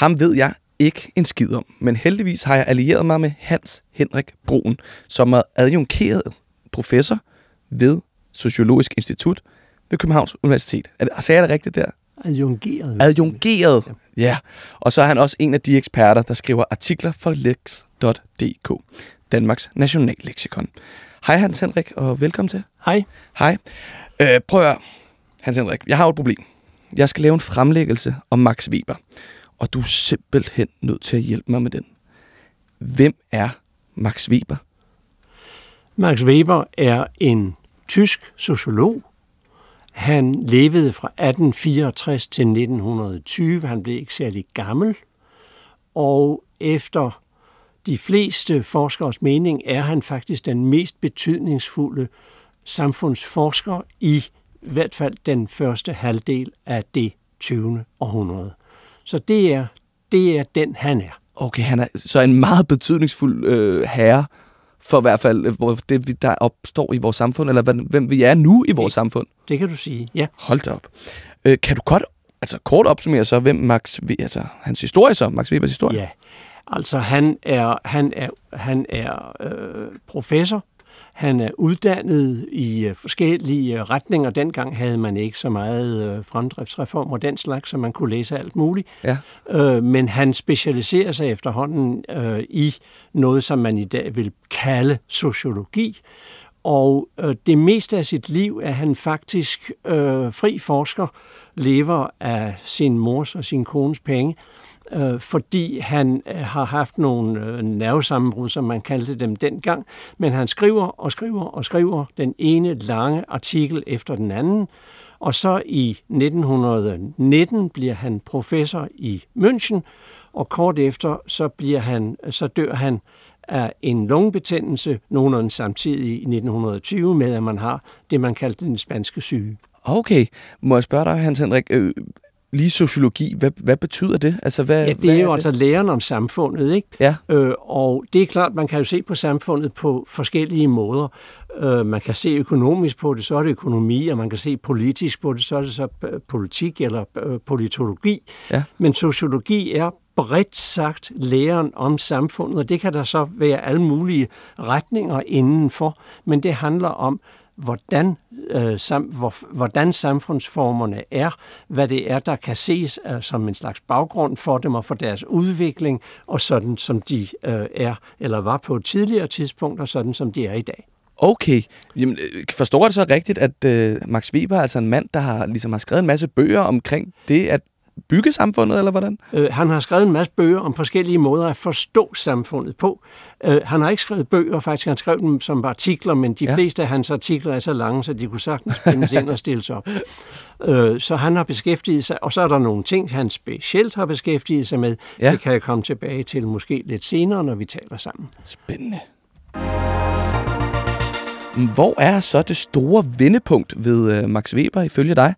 Ham ved jeg ikke en skid om, men heldigvis har jeg allieret mig med Hans Henrik Broen, som er adjunkeret professor ved Sociologisk Institut ved Københavns Universitet. Er det, sagde jeg det rigtigt der? Adjungeret. Adjungeret, ja. Og så er han også en af de eksperter, der skriver artikler for lex.dk, Danmarks nationalleksikon. Hej Hans Henrik, og velkommen til. Hej. Hej. Øh, prøv at høre, Hans Henrik. Jeg har et problem. Jeg skal lave en fremlæggelse om Max Weber, og du er simpelthen nødt til at hjælpe mig med den. Hvem er Max Weber? Max Weber er en tysk sociolog. Han levede fra 1864 til 1920. Han blev ikke særlig gammel. Og efter de fleste forskers mening er han faktisk den mest betydningsfulde samfundsforsker i i hvert fald den første halvdel af det 20. århundrede. Så det er, det er den, han er. Okay, han er så en meget betydningsfuld øh, herre for i hvert fald øh, det, der opstår i vores samfund, eller hvem vi er nu i vores det, samfund. Det kan du sige, ja. Hold da op. Øh, kan du godt, altså kort opsummere så, hvem Max, altså hans historie så, Max Webers historie? Ja, altså han er, han er, han er øh, professor han er uddannet i øh, forskellige øh, retninger. Dengang havde man ikke så meget øh, fremdriftsreform og den slags, så man kunne læse alt muligt. Ja. men han specialiserer sig efterhånden i noget, som man i dag vil kalde sociologi. Og det meste af sit liv er han faktisk fri forsker, lever af sin mors og sin kones penge øh, Øh, fordi han øh, har haft nogle øh, nervesammenbrud, som man kaldte dem dengang. Men han skriver og skriver og skriver den ene lange artikel efter den anden. Og så i 1919 bliver han professor i München, og kort efter så, bliver han, så dør han af en lungebetændelse nogenlunde samtidig i 1920 med, at man har det, man kaldte den spanske syge. Okay. Må jeg spørge dig, Hans Henrik, øh, lige sociologi, hvad, hvad betyder det? Altså, hvad, ja, det er, er jo det? altså læren om samfundet, ikke? Ja. Øh, og det er klart, man kan jo se på samfundet på forskellige måder. Øh, man kan se økonomisk på det, så er det økonomi, og man kan se politisk på det, så er det så øh, politik eller øh, politologi. Ja. Men sociologi er bredt sagt læren om samfundet, og det kan der så være alle mulige retninger indenfor, men det handler om, hvordan, øh, sam, hvor, hvordan samfundsformerne er, hvad det er, der kan ses øh, som en slags baggrund for dem og for deres udvikling, og sådan som de øh, er eller var på et tidligere tidspunkt, og sådan som de er i dag. Okay. Jamen, øh, forstår jeg det så rigtigt, at øh, Max Weber er altså en mand, der har, ligesom har skrevet en masse bøger omkring det, at bygge samfundet, eller hvordan? Øh, han har skrevet en masse bøger om forskellige måder at forstå samfundet på. Øh, han har ikke skrevet bøger, faktisk. Han skrev dem som artikler, men de ja. fleste af hans artikler er så lange, så de kunne sagtens spændes ind og stilles op. Øh, så han har beskæftiget sig, og så er der nogle ting, han specielt har beskæftiget sig med. Ja. Det kan jeg komme tilbage til måske lidt senere, når vi taler sammen. Spændende. Hvor er så det store vendepunkt ved uh, Max Weber ifølge dig?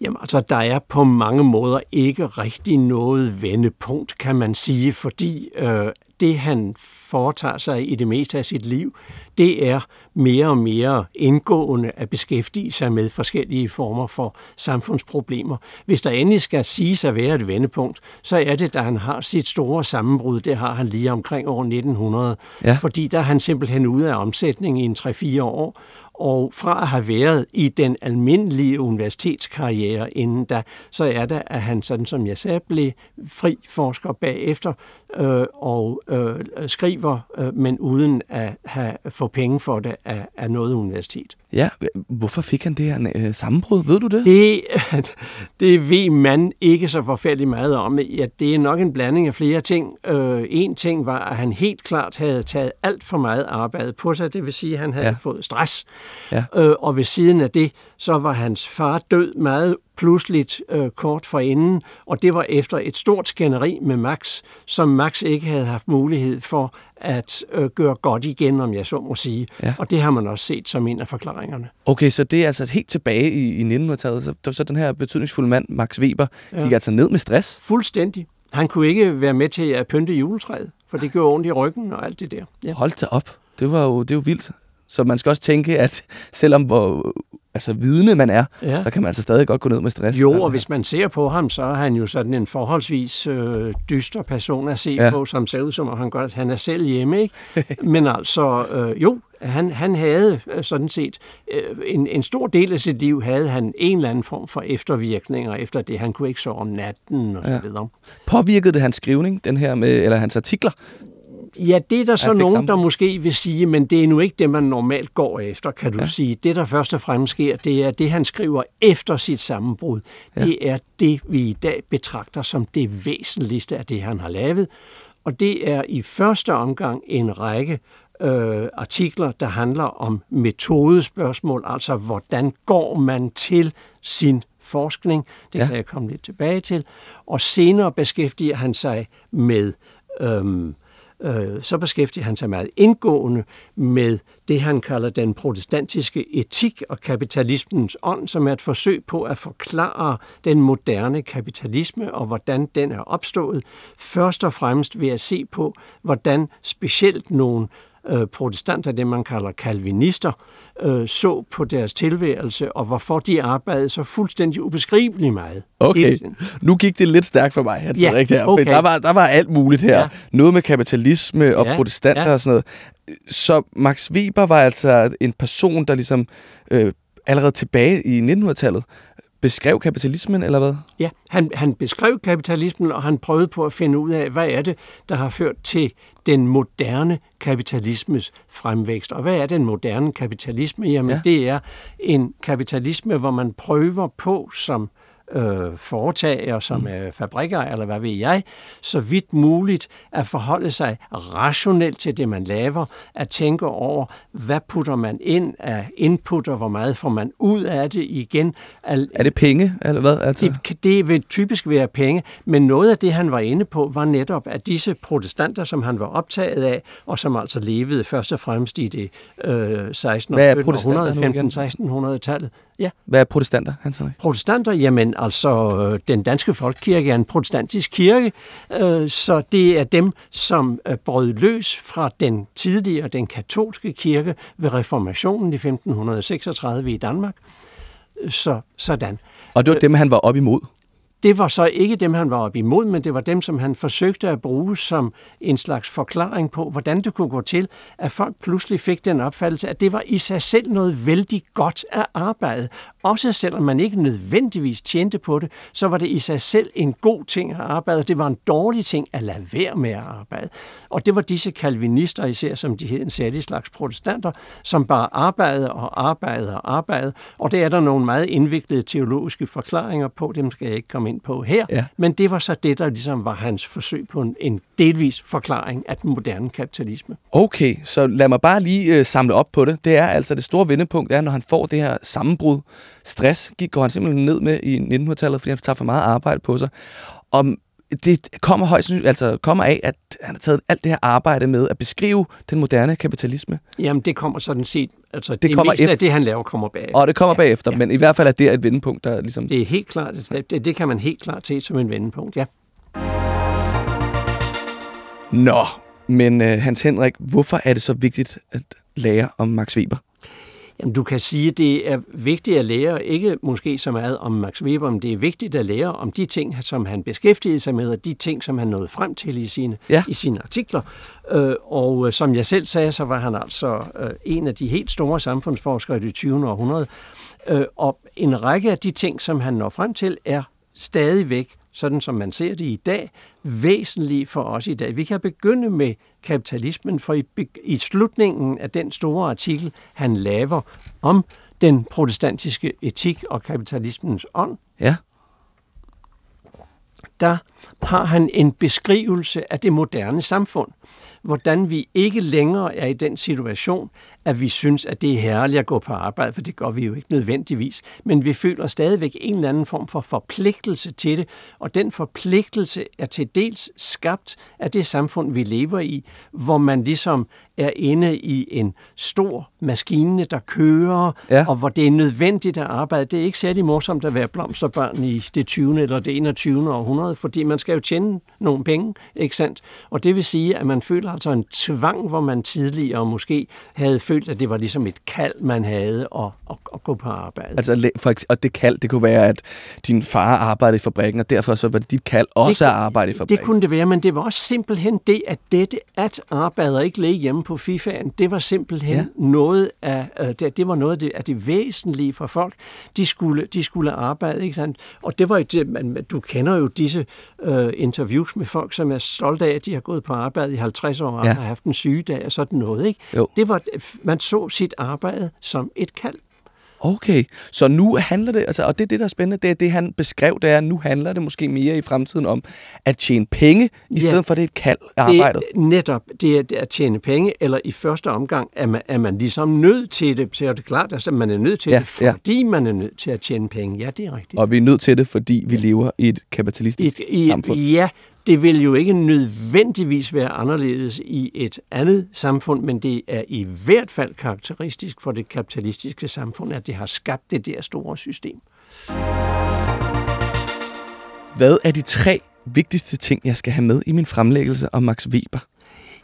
Jamen altså, der er på mange måder ikke rigtig noget vendepunkt, kan man sige, fordi øh, det, han foretager sig i det meste af sit liv, det er mere og mere indgående at beskæftige sig med forskellige former for samfundsproblemer. Hvis der endelig skal sige at være et vendepunkt, så er det, da han har sit store sammenbrud, det har han lige omkring år 1900, ja. fordi der er han simpelthen ude af omsætning i en 3-4 år, og fra at have været i den almindelige universitetskarriere inden da, så er det, at han, sådan som jeg sagde, blev fri forsker bagefter øh, og øh, skriver, øh, men uden at have, få penge for det af, af noget universitet. Ja, hvorfor fik han det her øh, sammenbrud? Ved du det? det? Det ved man ikke så forfærdeligt meget om. Ja, det er nok en blanding af flere ting. Øh, en ting var, at han helt klart havde taget alt for meget arbejde på sig. Det vil sige, at han havde ja. fået stress. Ja. Øh, og ved siden af det, så var hans far død meget pludseligt øh, kort for inden, og det var efter et stort skænderi med Max, som Max ikke havde haft mulighed for at øh, gøre godt igen, om jeg så må sige. Ja. Og det har man også set som en af forklaringerne. Okay, så det er altså helt tilbage i, i 1900-tallet. Så, så den her betydningsfulde mand, Max Weber, ja. gik altså ned med stress. Fuldstændig. Han kunne ikke være med til at pynte juletræet, for det gjorde ondt i ryggen og alt det der. Ja. Hold da op. Det var jo, det jo vildt. Så man skal også tænke, at selvom hvor altså, vidne man er, ja. så kan man altså stadig godt gå ned med stress. Jo, og hvis man ser på ham, så er han jo sådan en forholdsvis øh, dyster person at se ja. på, som ser ud som om han, godt, han er selv hjemme. Ikke? Men altså, øh, jo, han, han havde øh, sådan set øh, en, en stor del af sit liv havde han en eller anden form for eftervirkninger efter det. Han kunne ikke sove om natten og så videre. Påvirkede det hans skrivning, den her med, eller hans artikler? Ja, det er der så nogen, der måske vil sige, men det er nu ikke det, man normalt går efter, kan du ja. sige. Det, der først og fremmest sker, det er det, han skriver efter sit sammenbrud. Ja. Det er det, vi i dag betragter som det væsentligste af det, han har lavet. Og det er i første omgang en række øh, artikler, der handler om metodespørgsmål, altså hvordan går man til sin forskning. Det ja. kan jeg komme lidt tilbage til. Og senere beskæftiger han sig med øh, øh, så beskæftiger han sig meget indgående med det, han kalder den protestantiske etik og kapitalismens ånd, som er et forsøg på at forklare den moderne kapitalisme og hvordan den er opstået. Først og fremmest ved at se på, hvordan specielt nogle øh, protestanter, det man kalder kalvinister, øh, så på deres tilværelse, og hvorfor de arbejdede så fuldstændig ubeskriveligt meget. Okay, nu gik det lidt stærkt for mig. Jeg ja, ikke her, okay. der, var, der var alt muligt her. Ja. Noget med kapitalisme og ja, protestanter ja. og sådan noget. Så Max Weber var altså en person, der ligesom øh, allerede tilbage i 1900-tallet beskrev kapitalismen, eller hvad? Ja, han, han beskrev kapitalismen, og han prøvede på at finde ud af, hvad er det, der har ført til den moderne kapitalismes fremvækst. Og hvad er den moderne kapitalisme? Jamen, ja. det er en kapitalisme, hvor man prøver på som øh, foretager, som mm. er fabrikker, eller hvad ved jeg, så vidt muligt at forholde sig rationelt til det, man laver, at tænke over, hvad putter man ind af input, og hvor meget får man ud af det igen. Al- er det penge, eller hvad? Altså? Det, det vil typisk være penge, men noget af det, han var inde på, var netop, at disse protestanter, som han var optaget af, og som altså levede først og fremmest i det øh, 16. og 1600-tallet. Ja. Hvad er protestanter, han sagde? Protestanter, jamen altså, øh, den danske folkekirke er en protestantisk kirke, øh, så det er dem, som øh, brød løs fra den tidligere, den katolske kirke ved reformationen i 1536 i Danmark. Så sådan. Og det var dem, han var op imod? Det var så ikke dem, han var op imod, men det var dem, som han forsøgte at bruge som en slags forklaring på, hvordan det kunne gå til, at folk pludselig fik den opfattelse, at det var i sig selv noget vældig godt at arbejde. Også selvom man ikke nødvendigvis tjente på det, så var det i sig selv en god ting at arbejde. Det var en dårlig ting at lade være med at arbejde. Og det var disse kalvinister, især som de hed en særlig slags protestanter, som bare arbejdede og arbejdede og arbejdede. Og det er der nogle meget indviklede teologiske forklaringer på, dem skal jeg ikke komme ind på her. Ja. Men det var så det, der ligesom var hans forsøg på en, en delvis forklaring af den moderne kapitalisme. Okay, så lad mig bare lige øh, samle op på det. Det er altså det store vendepunkt, er, når han får det her sammenbrud. Stress gik, går han simpelthen ned med i 1900-tallet, fordi han tager for meget arbejde på sig. Og det kommer højst altså kommer af, at han har taget alt det her arbejde med at beskrive den moderne kapitalisme. Jamen, det kommer sådan set, altså det, det kommer meste efter, af det, han laver, kommer bagefter. Og det kommer ja, bagefter, ja. men i hvert fald er det et vendepunkt, der ligesom... Det er helt klart, det, det kan man helt klart se som en vendepunkt, ja. Nå, men uh, Hans Henrik, hvorfor er det så vigtigt at lære om Max Weber? Jamen, du kan sige, at det er vigtigt at lære, ikke måske så meget om Max Weber, men det er vigtigt at lære om de ting, som han beskæftigede sig med, og de ting, som han nåede frem til i sine, ja. i sine artikler. Øh, og som jeg selv sagde, så var han altså øh, en af de helt store samfundsforskere i det 20. århundrede. Øh, og en række af de ting, som han når frem til, er stadigvæk sådan som man ser det i dag, væsentlige for os i dag. Vi kan begynde med kapitalismen, for i, i slutningen af den store artikel, han laver om den protestantiske etik og kapitalismens ånd, ja. der har han en beskrivelse af det moderne samfund. Hvordan vi ikke længere er i den situation, at vi synes, at det er herligt at gå på arbejde, for det gør vi jo ikke nødvendigvis. Men vi føler stadigvæk en eller anden form for forpligtelse til det, og den forpligtelse er til dels skabt af det samfund, vi lever i, hvor man ligesom er inde i en stor maskine, der kører, ja. og hvor det er nødvendigt at arbejde. Det er ikke særlig morsomt at være blomsterbarn i det 20. eller det 21. århundrede, fordi man skal jo tjene nogle penge, ikke sandt? Og det vil sige, at man føler altså en tvang, hvor man tidligere måske havde følt, at det var ligesom et kald, man havde at, at, at gå på arbejde. Altså, for, og det kald, det kunne være, at din far arbejdede i fabrikken, og derfor så var det dit kald også det, at arbejde i fabrikken. Det kunne det være, men det var også simpelthen det, at dette at arbejde og ikke ligge hjemme på FIFA'en, det var simpelthen ja. noget af, øh, det, det var noget af det, af det væsentlige for folk. De skulle, de skulle arbejde, ikke sandt? Og det var det, man, du kender jo disse uh, interviews med folk, som er stolte af, at de har gået på arbejde i 50 år og ja. har haft en sygedag og sådan noget, ikke? Jo. Det var, man så sit arbejde som et kald. Okay, så nu handler det, altså, og det er det, der er spændende, det er det, han beskrev, det er, at nu handler det måske mere i fremtiden om at tjene penge, i ja, stedet for det er et kald arbejdet. Det, netop, det er, det er at tjene penge, eller i første omgang er man, er man ligesom nødt til det, så er det klart, at man er nødt til ja, det, fordi ja. man er nødt til at tjene penge. Ja, det er rigtigt. Og vi er nødt til det, fordi vi lever i et kapitalistisk et, i, samfund. Ja, det vil jo ikke nødvendigvis være anderledes i et andet samfund, men det er i hvert fald karakteristisk for det kapitalistiske samfund, at det har skabt det der store system. Hvad er de tre vigtigste ting, jeg skal have med i min fremlæggelse om Max Weber?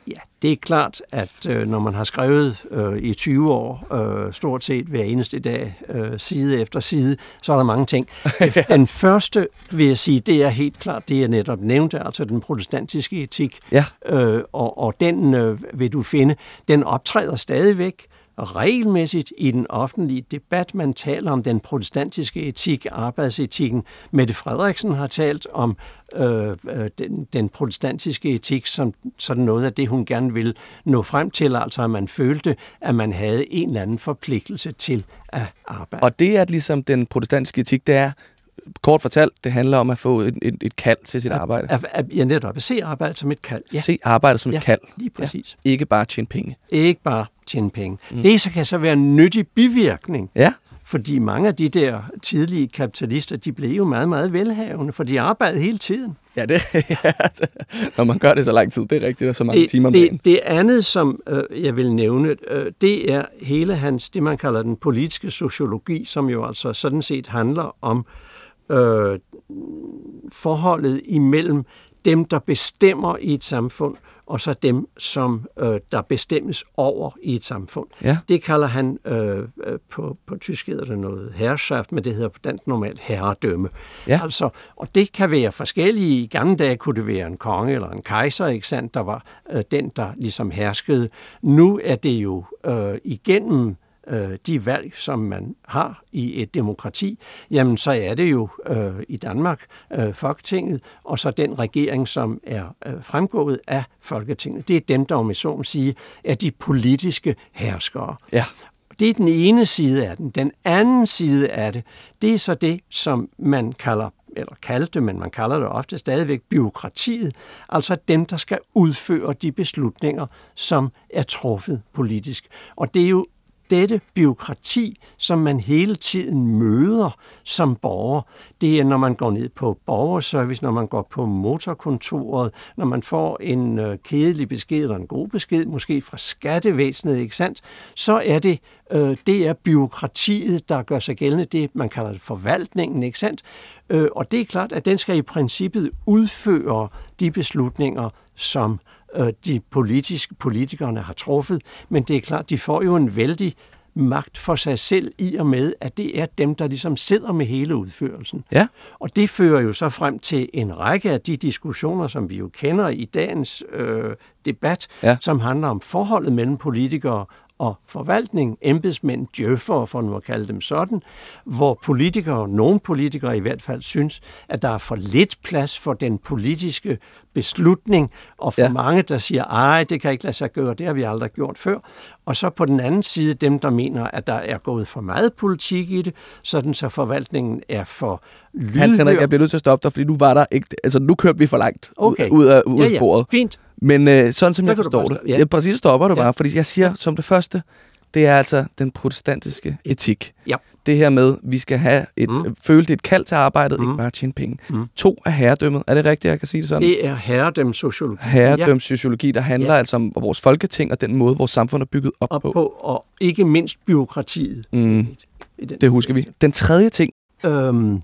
Ja, det er klart, at øh, når man har skrevet øh, i 20 år, øh, stort set hver eneste dag, øh, side efter side, så er der mange ting. Den første, vil jeg sige, det er helt klart, det jeg netop nævnte, altså den protestantiske etik. Ja. Øh, og, og den øh, vil du finde, den optræder stadigvæk regelmæssigt i den offentlige debat. Man taler om den protestantiske etik, arbejdsetikken. Mette Frederiksen har talt om øh, øh, den, den protestantiske etik som sådan noget af det, hun gerne vil nå frem til, altså at man følte, at man havde en eller anden forpligtelse til at arbejde. Og det er ligesom den protestantiske etik, det er, kort fortalt, det handler om at få et, et, et kald til sit arbejde. At, at, ja, netop. At se arbejde som et kald. Ja. Se arbejde som ja, et kald. lige præcis. Ja. Ikke bare tjene penge. Ikke bare tjene penge. Mm. Det så kan så være en nyttig bivirkning. Ja. Fordi mange af de der tidlige kapitalister, de blev jo meget, meget velhavende, for de arbejdede hele tiden. Ja, det, ja, når man gør det så lang tid, det er rigtigt, og så mange det, timer om det, det andet, som øh, jeg vil nævne, øh, det er hele hans, det man kalder den politiske sociologi, som jo altså sådan set handler om øh, forholdet imellem dem, der bestemmer i et samfund, og så dem, som øh, der bestemmes over i et samfund. Ja. Det kalder han, øh, øh, på, på tysk hedder det noget herrschaft, men det hedder på dansk normalt herredømme. Ja. Altså, og det kan være forskellige. I gamle dage kunne det være en konge eller en kejser, ikke sandt, der var øh, den, der ligesom herskede. Nu er det jo øh, igennem øh, de valg, som man har i et demokrati, jamen så er det jo øh, i Danmark øh, Folketinget, og så den regering, som er øh, fremgået af Folketinget. Det er dem, der om så sige, er de politiske herskere. Ja. Det er den ene side af den. Den anden side af det, det er så det, som man kalder eller kaldte, men man kalder det ofte stadigvæk byråkratiet, altså dem, der skal udføre de beslutninger, som er truffet politisk. Og det er jo dette byråkrati, som man hele tiden møder som borger, det er, når man går ned på borgerservice, når man går på motorkontoret, når man får en øh, kedelig besked eller en god besked, måske fra skattevæsenet, ikke sandt? så er det, øh, det er byråkratiet, der gør sig gældende, det man kalder det forvaltningen, ikke sandt? Øh, og det er klart, at den skal i princippet udføre de beslutninger, som øh, de politiske politikerne har truffet, men det er klart, de får jo en vældig magt for sig selv i og med, at det er dem, der ligesom sidder med hele udførelsen. Ja. Og det fører jo så frem til en række af de diskussioner, som vi jo kender i dagens øh, debat, ja. som handler om forholdet mellem politikere og forvaltning, embedsmænd, djøffer, for nu at kalde dem sådan, hvor politikere, nogle politikere i hvert fald, synes, at der er for lidt plads for den politiske beslutning, og for ja. mange, der siger, ej, det kan ikke lade sig gøre, det har vi aldrig gjort før. Og så på den anden side dem, der mener, at der er gået for meget politik i det, sådan så forvaltningen er for lydhør. Hans Henrik, jeg bliver nødt til at stoppe dig, fordi nu var der ikke, altså nu kørte vi for langt okay. ud, ud af, ud ja, ja. sporet. fint. Men øh, sådan som så jeg forstår det, ja. jeg præcis stopper du ja. bare, fordi jeg siger som det første, det er altså den protestantiske etik. Ja. Det her med, vi skal have et, Mm. føle det et kald til arbejdet, mm. Ikke bare tjene penge. Mm. To er herredømmet. Er det rigtigt, jeg kan sige det sådan? Det er herredøms sociologi. Herredøms sociologi, der handler ja. altså om vores folketing og den måde, vores samfund er bygget op, op på. på, og ikke mindst byråkratiet. Mm. I den. Det husker vi. Den tredje ting, Øhm,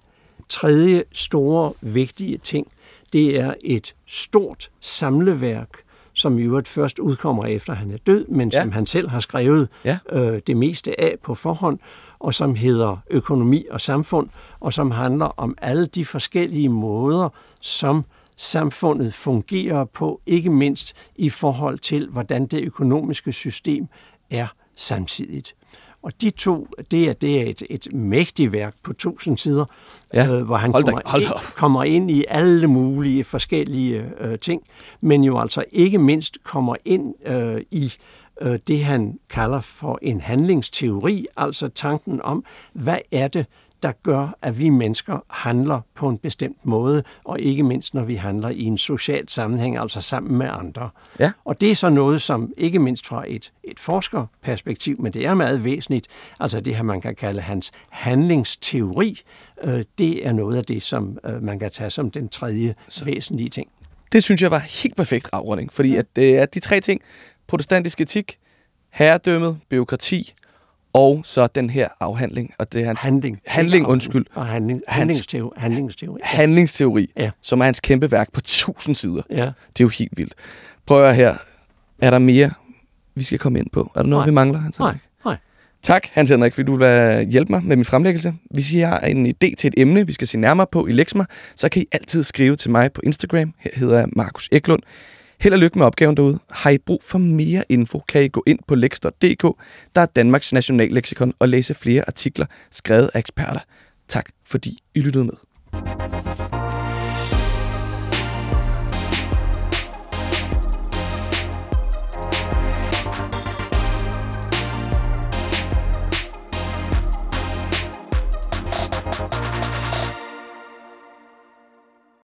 tredje store, vigtige ting, det er et stort samleværk, som i øvrigt først udkommer efter han er død, men Ja. som han selv har skrevet Ja. øh, det meste af på forhånd, og som hedder Økonomi og Samfund, og som handler om alle de forskellige måder, som samfundet fungerer på, ikke mindst i forhold til, hvordan det økonomiske system er samtidigt. Og de to, det er, det er et, et mægtigt værk på tusind sider, Ja. øh, hvor han Hold da- kommer, hold ind, kommer ind i alle mulige forskellige øh, ting, men jo altså ikke mindst kommer ind øh, i øh, det, han kalder for en handlingsteori, altså tanken om, hvad er det, der gør, at vi mennesker handler på en bestemt måde, og ikke mindst når vi handler i en social sammenhæng, altså sammen med andre. Ja. Og det er så noget, som ikke mindst fra et, et forskerperspektiv, men det er meget væsentligt, altså det her, man kan kalde hans handlingsteori, øh, det er noget af det, som øh, man kan tage som den tredje så. væsentlige ting. det synes jeg var helt perfekt afrunding. Fordi at det er de tre ting, protestantisk etik, herredømmet, byråkrati, og så den her afhandling. Og det er hans Handling. handling undskyld. Og handling, handlingsteori. handlingsteori. Ja. handlingsteori, Ja. som er hans kæmpe værk på tusind sider. ja. Det er jo helt vildt. Prøv at her. Er der mere, vi skal komme ind på? Er der noget, Nej. vi mangler, Hans Nej, Henrik? nej. Tak, Hans Henrik, fordi du vil hjælpe mig med min fremlæggelse. Hvis I har en idé til et emne, vi skal se nærmere på i Lexma, så kan I altid skrive til mig på Instagram. Her hedder jeg Markus Eklund. Held og lykke med opgaven derude. Har I brug for mere info, kan I gå ind på lex.dk, der er Danmarks nationalleksikon, og læse flere artikler skrevet af eksperter. Tak fordi I lyttede med.